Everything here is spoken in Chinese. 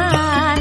啊